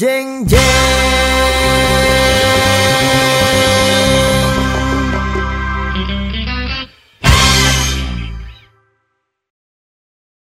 今天